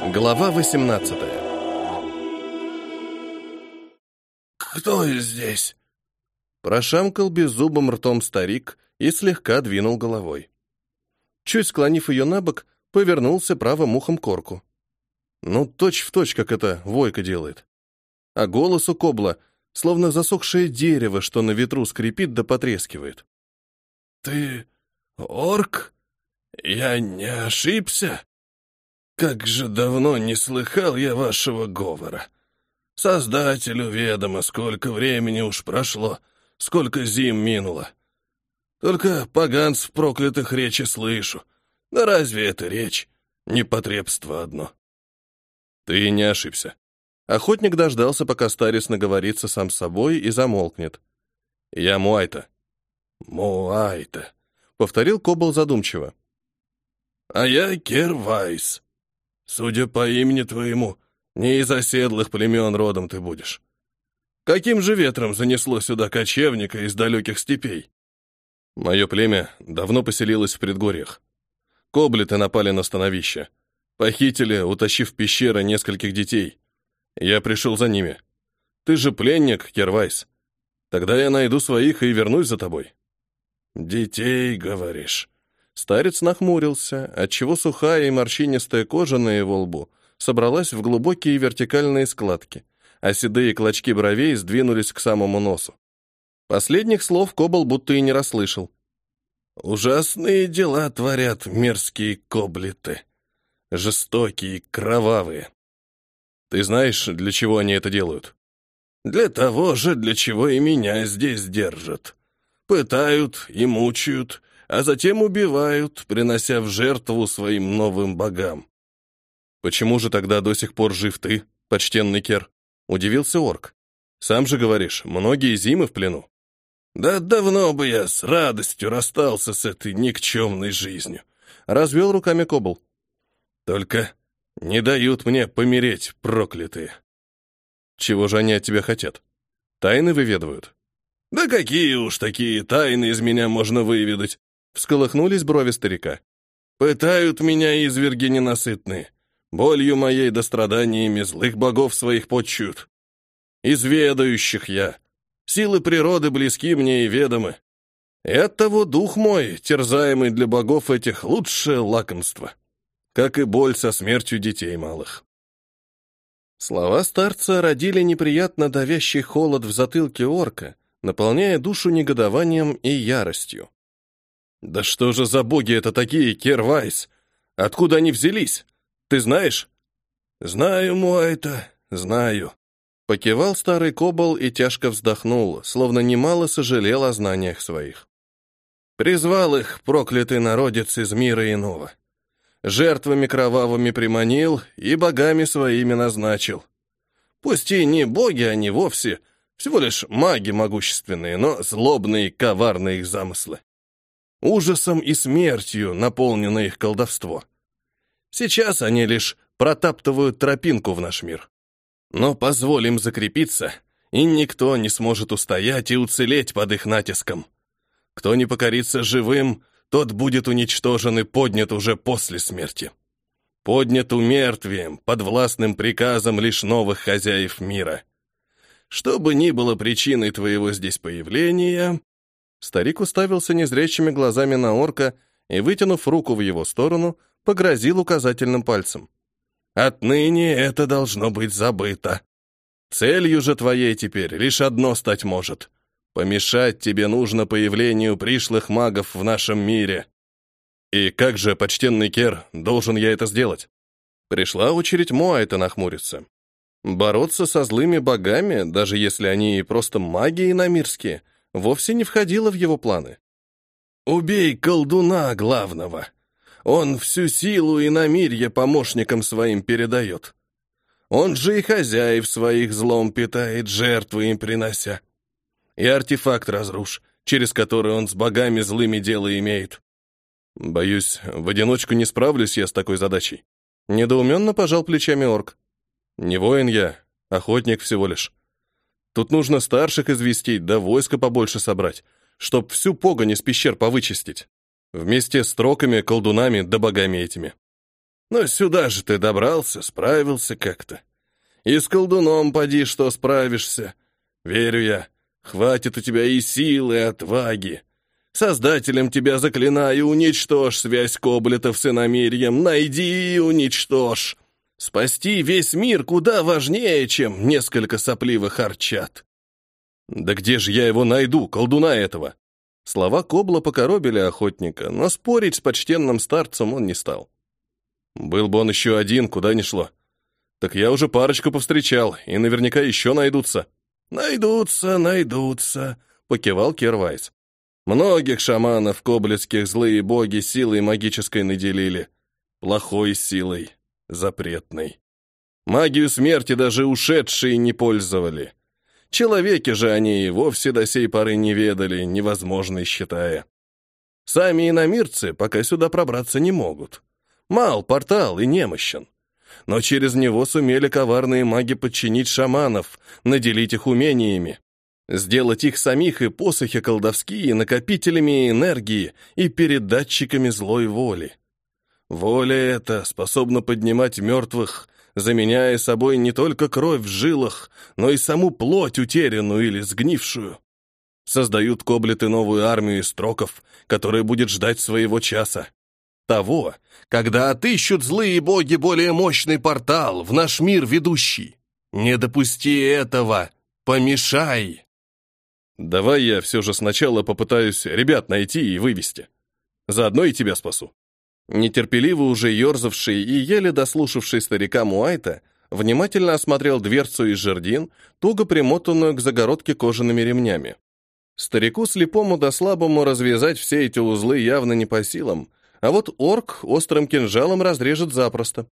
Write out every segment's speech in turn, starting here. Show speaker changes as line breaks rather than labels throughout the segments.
Глава 18
«Кто здесь?»
Прошамкал беззубым ртом старик и слегка двинул головой. Чуть склонив ее на бок, повернулся правым ухом корку. Ну, точь в точь, как это Войка делает. А голос у Кобла, словно засохшее дерево, что на ветру скрипит да потрескивает.
«Ты орк? Я не ошибся? Как же давно не слыхал я вашего говора. Создателю ведомо, сколько времени уж прошло, сколько зим минуло. Только поганц в проклятых речи слышу. Да разве это речь? Непотребство одно».
Ты не ошибся. Охотник дождался, пока старец наговорится сам с собой и замолкнет. Я Муайта.
Муайта,
повторил Кобл задумчиво.
А я Кервайс. Судя по имени твоему, не из оседлых племен родом ты будешь. Каким же ветром занесло сюда кочевника из далеких степей?
Мое племя давно поселилось в предгорьях. Коблеты напали на становище. Похитили, утащив в пещеры нескольких детей. Я пришел за ними. Ты же пленник, Кервайс. Тогда я найду своих и вернусь за тобой.
Детей, говоришь?
Старец нахмурился, отчего сухая и морщинистая кожа на его лбу собралась в глубокие вертикальные складки, а седые клочки бровей сдвинулись к самому носу. Последних слов Кобал будто и не расслышал.
«Ужасные дела творят мерзкие коблеты», жестокие, кровавые.
Ты знаешь, для чего они это делают?
Для того же, для чего и меня здесь держат. Пытают и мучают, а затем убивают, принося в жертву своим новым богам.
Почему же тогда до сих пор жив ты, почтенный Кер? Удивился орк. Сам же говоришь, многие зимы в плену.
Да давно бы я с радостью расстался с этой никчемной жизнью.
Развел руками Кобл.
Только не дают мне помереть, проклятые.
Чего же они от тебя хотят? Тайны выведывают?
Да какие уж такие тайны из меня можно выведать?
Всколыхнулись брови старика.
Пытают меня изверги ненасытные. Болью моей да страданиями злых богов своих почуют. Изведающих я. Силы природы близки мне и ведомы. И оттого дух мой, терзаемый для богов этих, лучшее лакомство как и боль со смертью детей малых.
Слова старца родили неприятно давящий холод в затылке орка, наполняя душу негодованием и яростью.
«Да что же за боги это такие, Кервайс? Откуда они взялись? Ты знаешь?» «Знаю, Муайта, знаю», —
покивал старый кобол и тяжко вздохнул, словно немало сожалел о знаниях своих.
«Призвал их проклятый народец из мира иного жертвами кровавыми приманил и богами своими назначил. Пусть и не боги они вовсе, всего лишь маги могущественные, но злобные и коварные их замыслы. Ужасом и смертью наполнено их колдовство. Сейчас они лишь протаптывают тропинку в наш мир. Но позволим закрепиться, и никто не сможет устоять и уцелеть под их натиском. Кто не покорится живым, тот будет уничтожен и поднят уже после смерти. Поднят умертвием, под властным приказом лишь новых хозяев мира. Что бы ни было причиной твоего здесь появления...»
Старик уставился незрячими глазами на орка и, вытянув руку в его сторону, погрозил указательным пальцем.
«Отныне это должно быть забыто. Целью же твоей теперь лишь одно стать может Помешать тебе нужно появлению пришлых магов в нашем мире.
И как же, почтенный Кер, должен я это сделать? Пришла очередь Моайта нахмуриться. Бороться со злыми богами, даже если они и просто маги иномирские, вовсе не входило в его планы.
«Убей колдуна главного. Он всю силу иномирья помощникам своим передает. Он же и хозяев своих злом питает, жертвы им принося и артефакт разрушь, через который он с богами злыми дело имеет.
Боюсь, в одиночку не справлюсь я с такой задачей. Недоуменно пожал плечами орк. Не воин я, охотник всего лишь. Тут нужно старших известить, да войска побольше собрать, чтоб всю погонь из пещер повычистить. Вместе с троками, колдунами да богами этими.
Но сюда же ты добрался, справился как-то. И с колдуном поди, что справишься. Верю я, хватит у тебя и силы, и отваги. Создателем тебя заклинаю, уничтожь связь Коблетов с иномирьем, найди и уничтожь. Спасти весь мир куда важнее, чем несколько сопливых арчат.
Да где же я его найду, колдуна этого? Слова Кобла покоробили охотника, но спорить с почтенным старцем он не стал. Был бы он еще один, куда ни шло. Так я уже парочку повстречал, и наверняка еще найдутся.
Найдутся, найдутся, покивал Кервайс. Многих шаманов коблицких злые боги силой магической наделили. Плохой силой, запретной. Магию смерти даже ушедшие не пользовали. Человеки же они и вовсе до сей поры не ведали, невозможной считая. Сами иномирцы пока сюда пробраться не могут. Мал портал и немощен. Но через него сумели коварные маги подчинить шаманов, наделить их умениями, сделать их самих и посохи колдовские накопителями энергии и передатчиками злой воли. Воля эта способна поднимать мертвых, заменяя собой не только кровь в жилах, но и саму плоть утерянную или сгнившую. Создают коблеты новую армию из строков, которая будет ждать своего часа. Того, когда отыщут злые боги более мощный портал в наш мир ведущий. Не допусти этого, помешай.
Давай я все же сначала попытаюсь ребят найти и вывести. Заодно и тебя спасу. Нетерпеливо уже ерзавший и еле дослушавший старика Муайта внимательно осмотрел дверцу из жердин, туго примотанную к загородке кожаными ремнями. Старику слепому да слабому развязать все эти узлы явно не по силам, а вот орк острым кинжалом разрежет запросто.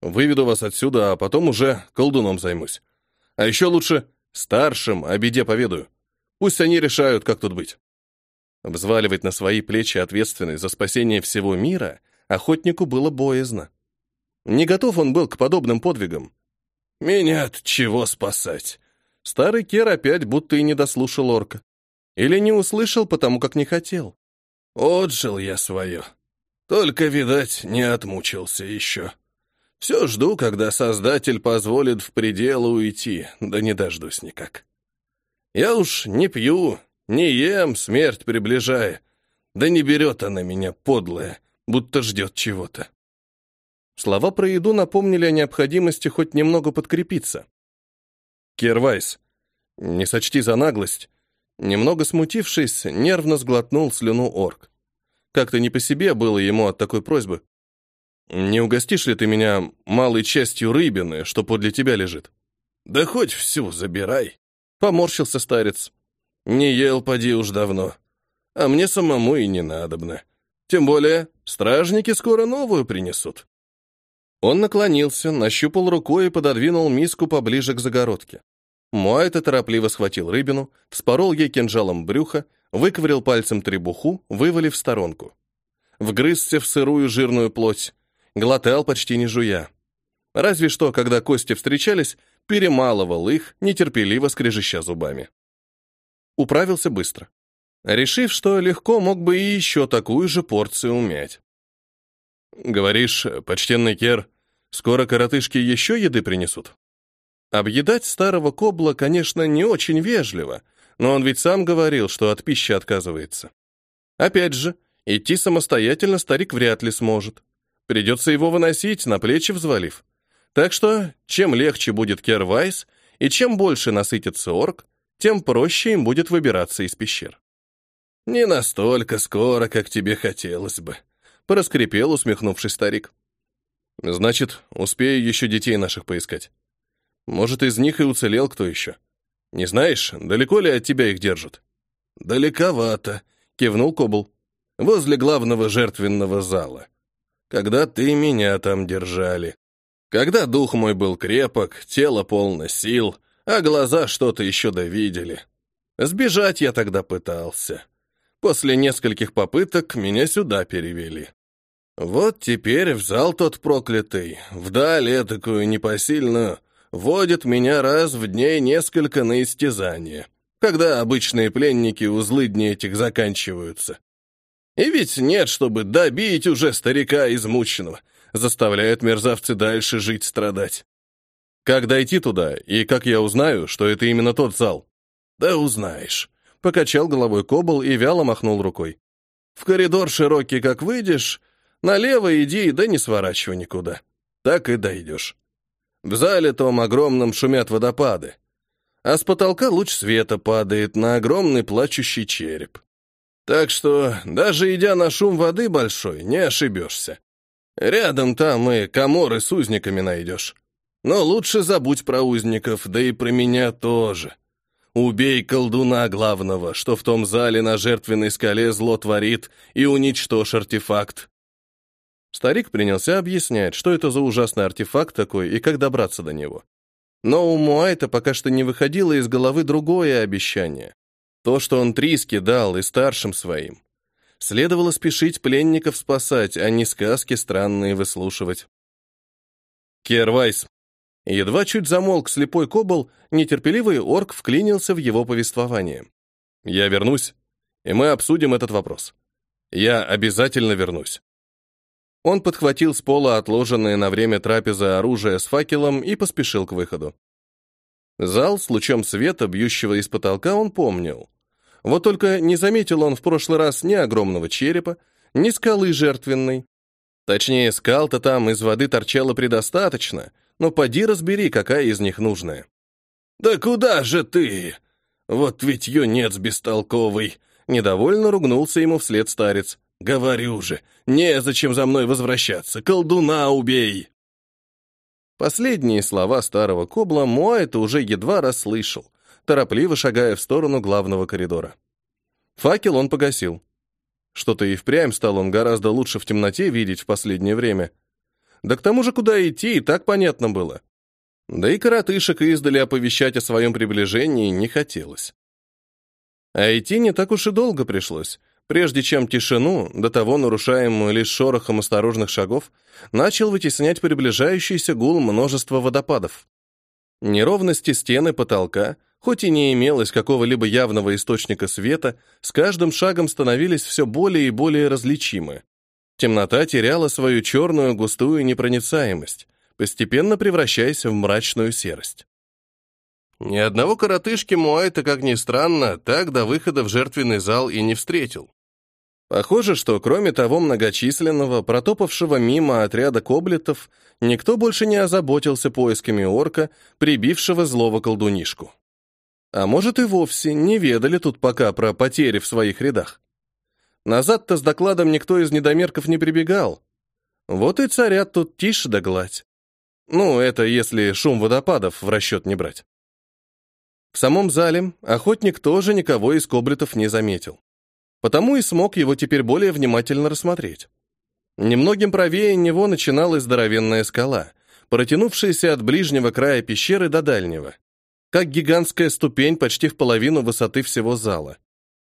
Выведу вас отсюда, а потом уже колдуном займусь. А еще лучше старшим о беде поведаю. Пусть они решают, как тут быть. Взваливать на свои плечи ответственность за спасение всего мира охотнику было боязно. Не готов он был к подобным подвигам.
«Меня от чего спасать?»
Старый Кер опять будто и не дослушал орка. Или не услышал, потому как не хотел.
«Отжил я свое. Только, видать, не отмучился еще. Все жду, когда Создатель позволит в пределы уйти, да не дождусь никак. Я уж не пью, не ем, смерть приближая. Да не берет она меня, подлая, будто ждет чего-то.
Слова про еду напомнили о необходимости хоть немного подкрепиться. Кервайс, не сочти за наглость. Немного смутившись, нервно сглотнул слюну орк. Как-то не по себе было ему от такой просьбы. «Не угостишь ли ты меня малой частью рыбины, что подле тебя лежит?»
«Да хоть всю забирай», —
поморщился старец.
Не ел, поди уж давно. А мне самому и не надобно. Тем более, стражники скоро новую принесут.
Он наклонился, нащупал рукой и пододвинул миску поближе к загородке. Муайта торопливо схватил рыбину, вспорол ей кинжалом брюхо, выковырял пальцем требуху, вывалив в сторонку. Вгрызся в сырую жирную плоть, глотал почти не жуя. Разве что, когда кости встречались, перемалывал их, нетерпеливо скрежеща зубами. Управился быстро, решив, что легко мог бы и еще такую же порцию умять. «Говоришь, почтенный Кер, скоро коротышки еще еды принесут?» Объедать старого кобла, конечно, не очень вежливо, но он ведь сам говорил, что от пищи отказывается. Опять же, идти самостоятельно старик вряд ли сможет. Придется его выносить, на плечи взвалив. Так что, чем легче будет Кервайс, и чем больше насытится орк, тем проще им будет выбираться из пещер.
«Не настолько скоро, как тебе хотелось бы», — проскрипел, усмехнувшись старик.
«Значит, успею еще детей наших поискать. Может, из них и уцелел кто еще. Не знаешь, далеко ли от тебя их держат?»
«Далековато», — кивнул Кобл. «Возле главного жертвенного зала. Когда ты меня там держали. Когда дух мой был крепок, тело полно сил, а глаза что-то еще довидели. Сбежать я тогда пытался. После нескольких попыток меня сюда перевели. Вот теперь в зал тот проклятый, вдаль такую непосильную, водит меня раз в дней несколько на истязание, когда обычные пленники узлы дней этих заканчиваются. И ведь нет, чтобы добить уже старика измученного, заставляют мерзавцы дальше жить-страдать. Как дойти туда, и как я узнаю, что это именно тот зал? Да узнаешь. Покачал головой Кобл и вяло махнул рукой. В коридор широкий, как выйдешь, налево иди, да не сворачивай никуда. Так и дойдешь. В зале том огромном шумят водопады, а с потолка луч света падает на огромный плачущий череп. Так что, даже идя на шум воды большой, не ошибешься. Рядом там и коморы с узниками найдешь. Но лучше забудь про узников, да и про меня тоже. Убей колдуна главного, что в том зале на жертвенной скале зло творит, и уничтожь артефакт. Старик принялся объяснять, что это за ужасный артефакт такой и как добраться до него. Но у Муайта пока что не выходило из головы другое обещание. То, что он Триске дал и старшим своим. Следовало спешить пленников спасать, а не сказки странные выслушивать. Кервайс. Едва чуть замолк слепой кобл, нетерпеливый орк вклинился в его повествование. «Я вернусь, и мы обсудим этот вопрос. Я обязательно вернусь». Он подхватил с пола отложенное на время трапезы оружие с факелом и поспешил к выходу. Зал с лучом света, бьющего из потолка, он помнил. Вот только не заметил он в прошлый раз ни огромного черепа, ни скалы жертвенной. Точнее, скал-то там из воды торчало предостаточно, но поди разбери, какая из них нужная. «Да куда же ты? Вот ведь юнец бестолковый!» Недовольно ругнулся ему вслед старец. «Говорю же, незачем за мной возвращаться, колдуна убей!» Последние слова старого кобла Муайта уже едва расслышал, торопливо шагая в сторону главного коридора. Факел он погасил. Что-то и впрямь стал он гораздо лучше в темноте видеть в последнее время. Да к тому же, куда идти, и так понятно было. Да и коротышек издали оповещать о своем приближении не хотелось. А идти не так уж и долго пришлось, прежде чем тишину, до того нарушаемую лишь шорохом осторожных шагов, начал вытеснять приближающийся гул множества водопадов. Неровности стены потолка — хоть и не имелось какого-либо явного источника света, с каждым шагом становились все более и более различимы. Темнота теряла свою черную густую непроницаемость, постепенно превращаясь в мрачную серость. Ни одного коротышки Муайта, как ни странно, так до выхода в жертвенный зал и не встретил. Похоже, что кроме того многочисленного, протопавшего мимо отряда коблетов, никто больше не озаботился поисками орка, прибившего злого колдунишку. А может и вовсе не ведали тут пока про потери в своих рядах. Назад-то с докладом никто из недомерков не прибегал. Вот и царят тут тише да гладь. Ну, это если шум водопадов в расчет не брать. В самом зале охотник тоже никого из коблетов не заметил. Потому и смог его теперь более внимательно рассмотреть. Немногим правее него начиналась здоровенная скала, протянувшаяся от ближнего края пещеры до дальнего как гигантская ступень почти в половину высоты всего зала.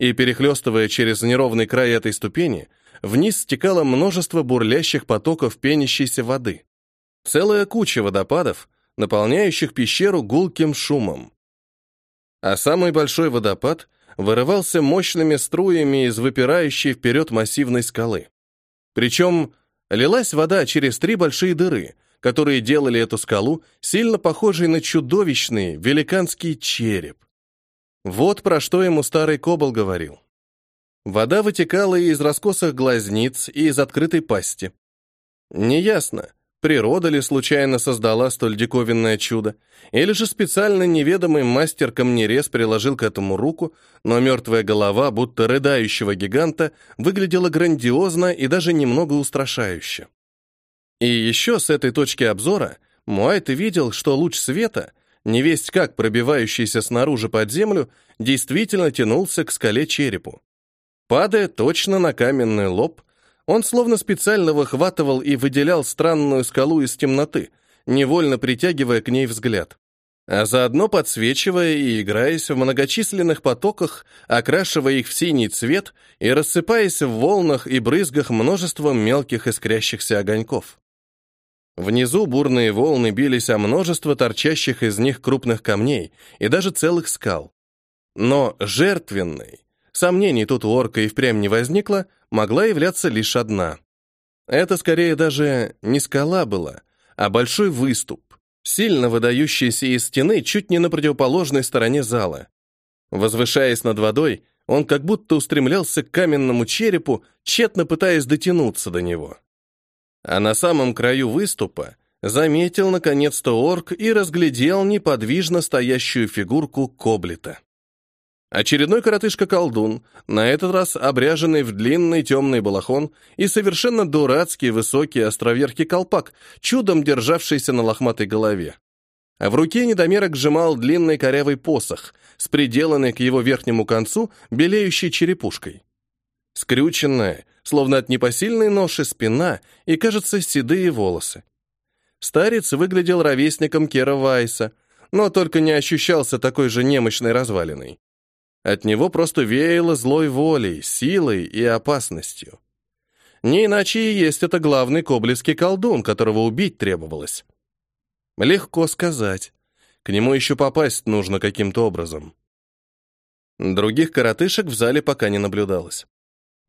И перехлестывая через неровный край этой ступени, вниз стекало множество бурлящих потоков пенящейся воды. Целая куча водопадов, наполняющих пещеру гулким шумом. А самый большой водопад вырывался мощными струями из выпирающей вперед массивной скалы. Причем лилась вода через три большие дыры, которые делали эту скалу сильно похожей на чудовищный великанский череп. Вот про что ему старый Кобол говорил. Вода вытекала и из раскосых глазниц, и из открытой пасти. Неясно, природа ли случайно создала столь диковинное чудо, или же специально неведомый мастер-камнерез приложил к этому руку, но мертвая голова, будто рыдающего гиганта, выглядела грандиозно и даже немного устрашающе. И еще с этой точки обзора Муайт видел, что луч света, невесть как пробивающийся снаружи под землю, действительно тянулся к скале черепу. Падая точно на каменный лоб, он словно специально выхватывал и выделял странную скалу из темноты, невольно притягивая к ней взгляд а заодно подсвечивая и играясь в многочисленных потоках, окрашивая их в синий цвет и рассыпаясь в волнах и брызгах множеством мелких искрящихся огоньков. Внизу бурные волны бились о множество торчащих из них крупных камней и даже целых скал. Но жертвенной, сомнений тут у орка и впрямь не возникло, могла являться лишь одна.
Это скорее даже не скала была, а большой выступ, сильно выдающийся из стены чуть не на противоположной стороне зала. Возвышаясь над водой, он как будто устремлялся к каменному черепу, тщетно пытаясь дотянуться до него. А на самом краю выступа заметил наконец-то орк и разглядел неподвижно стоящую фигурку Коблета. Очередной коротышка-колдун, на этот раз обряженный в длинный темный балахон и совершенно дурацкий высокий островерхий колпак, чудом державшийся на лохматой голове. В руке недомерок сжимал длинный корявый посох с приделанной к его верхнему концу белеющей черепушкой. Скрюченная, словно от непосильной ноши спина и, кажется, седые волосы. Старец выглядел ровесником Кера Вайса, но только не ощущался такой же немощной развалиной. От него просто веяло злой волей, силой и опасностью. Не иначе и есть это главный коблеский колдун, которого убить требовалось. Легко сказать. К нему еще попасть нужно каким-то образом. Других коротышек в зале пока не наблюдалось.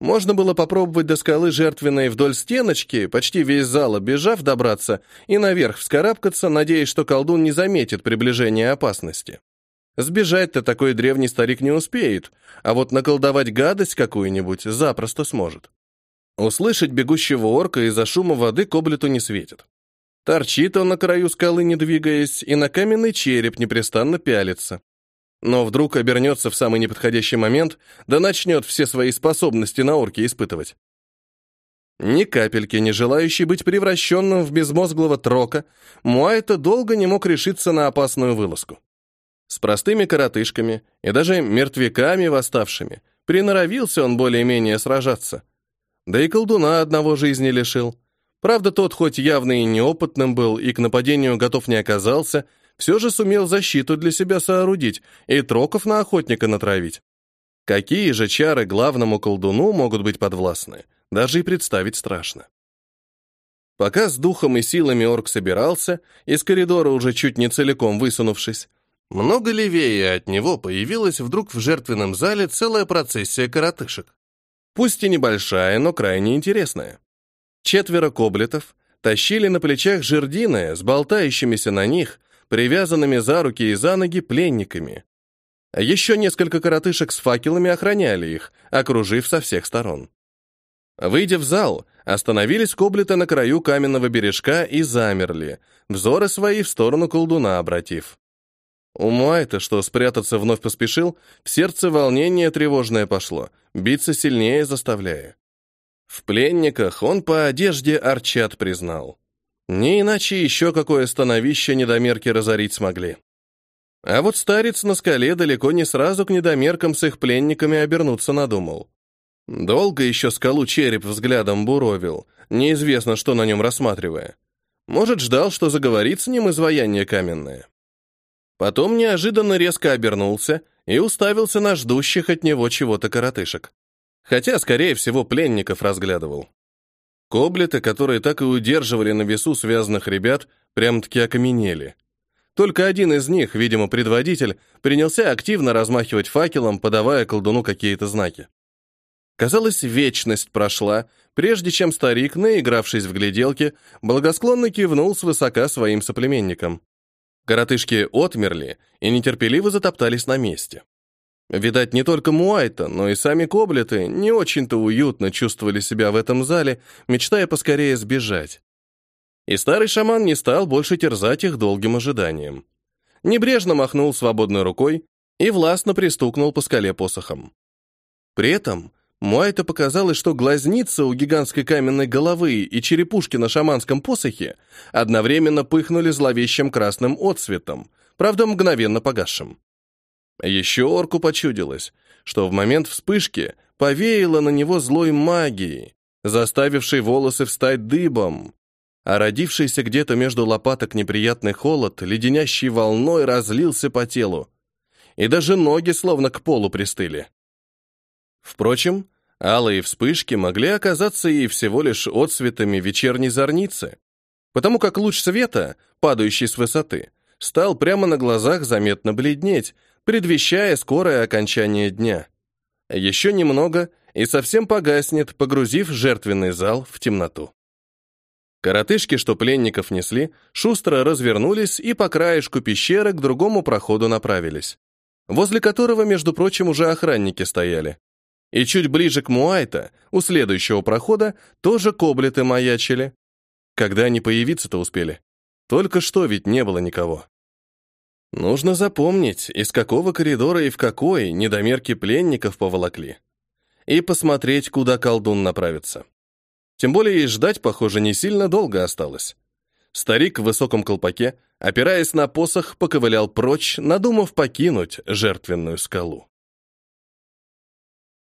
Можно было попробовать до скалы жертвенной вдоль стеночки, почти весь зал оббежав, добраться и наверх вскарабкаться, надеясь, что колдун не заметит приближения опасности. Сбежать-то такой древний старик не успеет, а вот наколдовать гадость какую-нибудь запросто сможет. Услышать бегущего орка из-за шума воды коблету не светит. Торчит он на краю скалы, не двигаясь, и на каменный череп непрестанно пялится. Но вдруг обернется в самый неподходящий момент, да начнет все свои способности на орке испытывать. Ни капельки не желающий быть превращенным в безмозглого трока, Муайта долго не мог решиться на опасную вылазку. С простыми коротышками и даже мертвяками восставшими приноровился он более-менее сражаться. Да и колдуна одного жизни лишил. Правда, тот хоть явно и неопытным был и к нападению готов не оказался, все же сумел защиту для себя соорудить и троков на охотника натравить. Какие же чары главному колдуну могут быть подвластны, даже и представить страшно. Пока с духом и силами орк собирался, из коридора уже чуть не целиком высунувшись, много левее от него появилась вдруг в жертвенном зале целая процессия коротышек. Пусть и небольшая, но крайне интересная. Четверо коблетов тащили на плечах жердины с болтающимися на них, привязанными за руки и за ноги пленниками. Еще несколько коротышек с факелами охраняли их, окружив со всех сторон. Выйдя в зал, остановились коблеты на краю каменного бережка и замерли, взоры свои в сторону колдуна обратив. У Муайта, что спрятаться вновь поспешил, в сердце волнение тревожное пошло, биться сильнее заставляя. В пленниках он по одежде Арчат признал. Не иначе еще какое становище недомерки разорить смогли. А вот старец на скале далеко не сразу к недомеркам с их пленниками обернуться надумал. Долго еще скалу череп взглядом буровил, неизвестно, что на нем рассматривая. Может, ждал, что заговорит с ним изваяние каменное. Потом неожиданно резко обернулся и уставился на ждущих от него чего-то коротышек. Хотя, скорее всего, пленников разглядывал. Коблеты, которые так и удерживали на весу связанных ребят, прям-таки окаменели. Только один из них, видимо, предводитель, принялся активно размахивать факелом, подавая колдуну какие-то знаки. Казалось, вечность прошла, прежде чем старик, наигравшись в гляделки, благосклонно кивнул свысока своим соплеменникам. Коротышки отмерли и нетерпеливо затоптались на месте. Видать, не только Муайта, но и сами коблеты не очень-то уютно чувствовали себя в этом зале, мечтая поскорее сбежать. И старый шаман не стал больше терзать их долгим ожиданием. Небрежно махнул свободной рукой и властно пристукнул по скале посохом. При этом Муайта показалось, что глазница у гигантской каменной головы и черепушки на шаманском посохе одновременно пыхнули зловещим красным отсветом, правда, мгновенно погасшим. Еще орку почудилось, что в момент вспышки повеяло на него злой магией, заставившей волосы встать дыбом, а родившийся где-то между лопаток неприятный холод леденящей волной разлился по телу, и даже ноги словно к полу пристыли. Впрочем, алые вспышки могли оказаться и всего лишь отсветами вечерней зорницы, потому как луч света, падающий с высоты, стал прямо на глазах заметно бледнеть, предвещая скорое окончание дня. Еще немного, и совсем погаснет, погрузив жертвенный зал в темноту. Коротышки, что пленников несли, шустро развернулись и по краешку пещеры к другому проходу направились, возле которого, между прочим, уже охранники стояли. И чуть ближе к Муайта, у следующего прохода, тоже коблеты маячили. Когда они появиться-то успели? Только что ведь не было никого. Нужно запомнить, из какого коридора и в какой недомерки пленников поволокли. И посмотреть, куда колдун направится. Тем более и ждать, похоже, не сильно долго осталось. Старик в высоком колпаке, опираясь на посох, поковылял прочь, надумав покинуть жертвенную скалу.